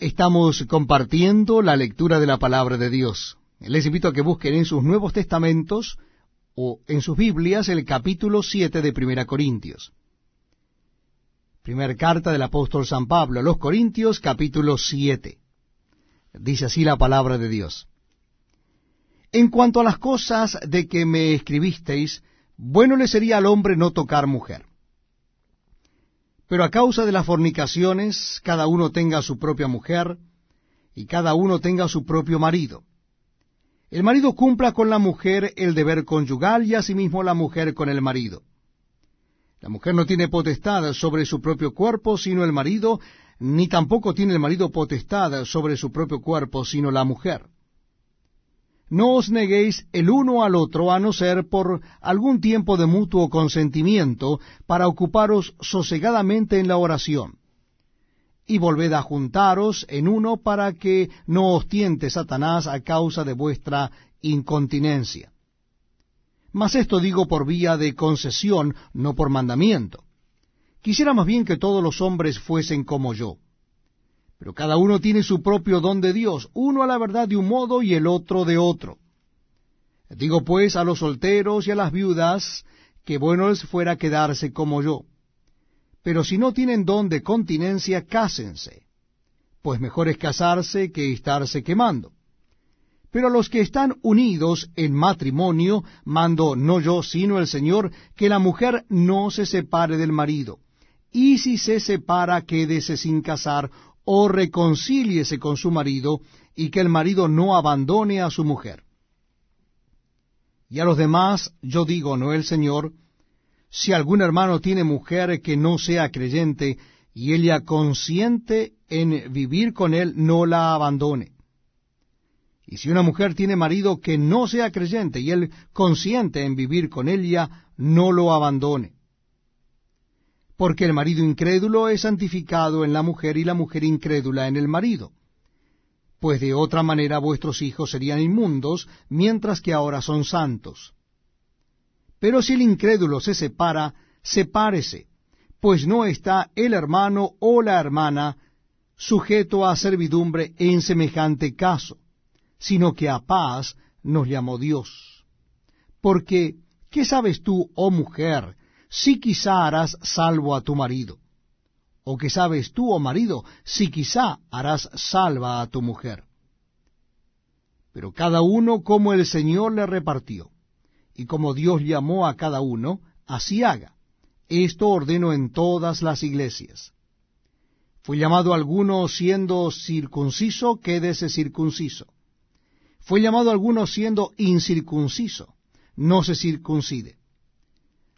Estamos compartiendo la lectura de la palabra de Dios. Les invito a que busquen en sus Nuevos Testamentos o en sus Biblias el capítulo 7 de Primera Corintios. Primera carta del apóstol San Pablo a los Corintios, capítulo 7. Dice así la palabra de Dios. En cuanto a las cosas de que me escribisteis, bueno le sería al hombre no tocar mujer. Pero a causa de las fornicaciones, cada uno tenga su propia mujer, y cada uno tenga su propio marido. El marido cumpla con la mujer el deber conyugal y asimismo la mujer con el marido. La mujer no tiene potestad sobre su propio cuerpo sino el marido, ni tampoco tiene el marido potestad sobre su propio cuerpo sino la mujer. No os neguéis el uno al otro, a no ser por algún tiempo de mutuo consentimiento, para ocuparos sosegadamente en la oración. Y volved a juntaros en uno para que no os tiente Satanás a causa de vuestra incontinencia. Mas esto digo por vía de concesión, no por mandamiento. Quisiera más bien que todos los hombres fuesen como yo pero cada uno tiene su propio don de Dios, uno a la verdad de un modo y el otro de otro. Digo pues a los solteros y a las viudas, que bueno les fuera quedarse como yo. Pero si no tienen don de continencia, cásense, pues mejor es casarse que estarse quemando. Pero a los que están unidos en matrimonio, mando no yo, sino el Señor, que la mujer no se separe del marido. Y si se separa, quédese sin casar, o reconcíliese con su marido, y que el marido no abandone a su mujer. Y a los demás yo digo, no el Señor, si algún hermano tiene mujer que no sea creyente, y ella consiente en vivir con él, no la abandone. Y si una mujer tiene marido que no sea creyente, y él consiente en vivir con ella, no lo abandone porque el marido incrédulo es santificado en la mujer y la mujer incrédula en el marido. Pues de otra manera vuestros hijos serían inmundos, mientras que ahora son santos. Pero si el incrédulo se separa, sepárese, pues no está el hermano o la hermana sujeto a servidumbre en semejante caso, sino que a paz nos llamó Dios. Porque, ¿qué sabes tú, oh mujer, si quizá harás salvo a tu marido. O que sabes tú, oh marido, si quizá harás salva a tu mujer. Pero cada uno como el Señor le repartió, y como Dios llamó a cada uno, así haga. Esto ordeno en todas las iglesias. Fue llamado alguno siendo circunciso, quédese circunciso. Fue llamado alguno siendo incircunciso, no se circuncide.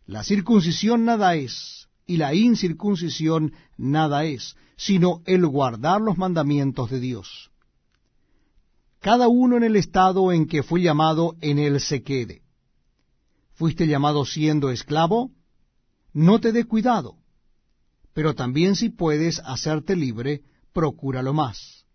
La circuncisión nada es, y la incircuncisión nada es, sino el guardar los mandamientos de Dios. Cada uno en el estado en que fue llamado, en él se quede. ¿Fuiste llamado siendo esclavo? No te dé cuidado, pero también si puedes hacerte libre, procúralo más.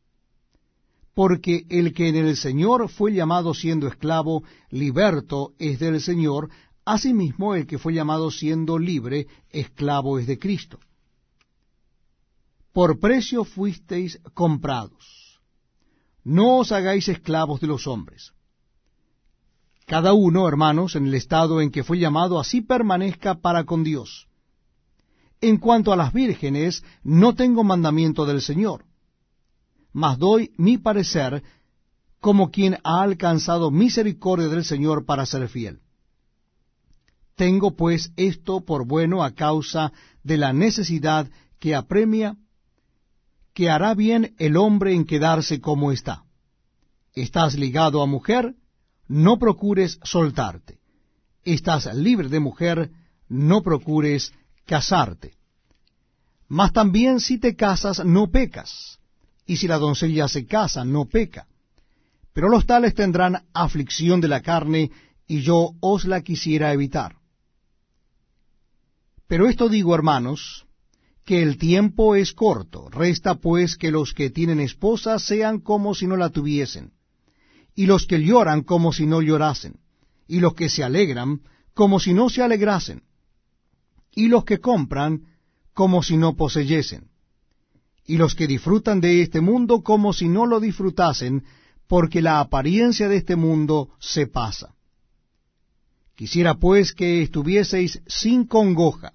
Porque el que en el Señor fue llamado siendo esclavo, liberto es del Señor, Asimismo, el que fue llamado siendo libre, esclavo es de Cristo. Por precio fuisteis comprados. No os hagáis esclavos de los hombres. Cada uno, hermanos, en el estado en que fue llamado, así permanezca para con Dios. En cuanto a las vírgenes, no tengo mandamiento del Señor, mas doy mi parecer como quien ha alcanzado misericordia del Señor para ser fiel. Tengo pues esto por bueno a causa de la necesidad que apremia, que hará bien el hombre en quedarse como está. Estás ligado a mujer, no procures soltarte. Estás libre de mujer, no procures casarte. Mas también si te casas, no pecas. Y si la doncella se casa, no peca. Pero los tales tendrán aflicción de la carne, y yo os la quisiera evitar. Pero esto digo, hermanos, que el tiempo es corto, resta pues que los que tienen esposa sean como si no la tuviesen, y los que lloran como si no llorasen, y los que se alegran como si no se alegrasen, y los que compran como si no poseyesen, y los que disfrutan de este mundo como si no lo disfrutasen, porque la apariencia de este mundo se pasa. Quisiera pues que estuvieseis sin congoja.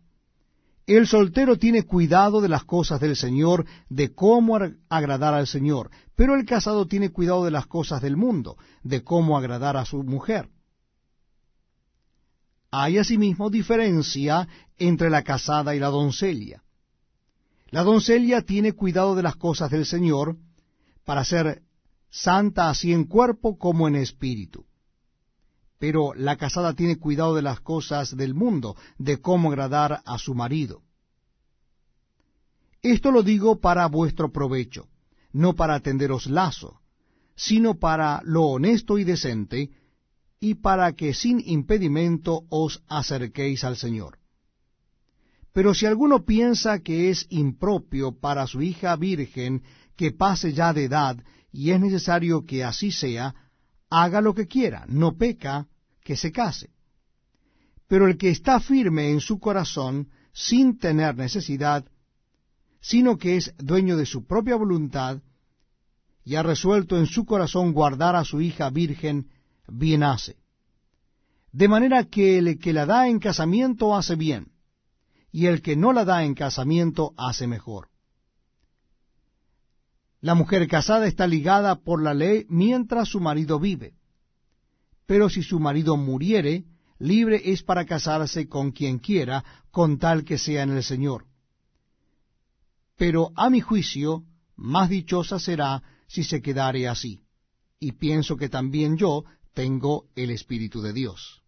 El soltero tiene cuidado de las cosas del Señor, de cómo agradar al Señor, pero el casado tiene cuidado de las cosas del mundo, de cómo agradar a su mujer. Hay asimismo diferencia entre la casada y la doncella. La doncella tiene cuidado de las cosas del Señor, para ser santa así en cuerpo como en espíritu. Pero la casada tiene cuidado de las cosas del mundo, de cómo agradar a su marido. Esto lo digo para vuestro provecho, no para tenderos lazo, sino para lo honesto y decente, y para que sin impedimento os acerquéis al Señor. Pero si alguno piensa que es impropio para su hija virgen que pase ya de edad, y es necesario que así sea, haga lo que quiera, no peca que se case. Pero el que está firme en su corazón, sin tener necesidad, sino que es dueño de su propia voluntad, y ha resuelto en su corazón guardar a su hija virgen, bien hace. De manera que el que la da en casamiento hace bien, y el que no la da en casamiento hace mejor. La mujer casada está ligada por la ley mientras su marido vive. Pero si su marido muriere, libre es para casarse con quien quiera, con tal que sea en el Señor. Pero a mi juicio, más dichosa será si se quedare así. Y pienso que también yo tengo el Espíritu de Dios.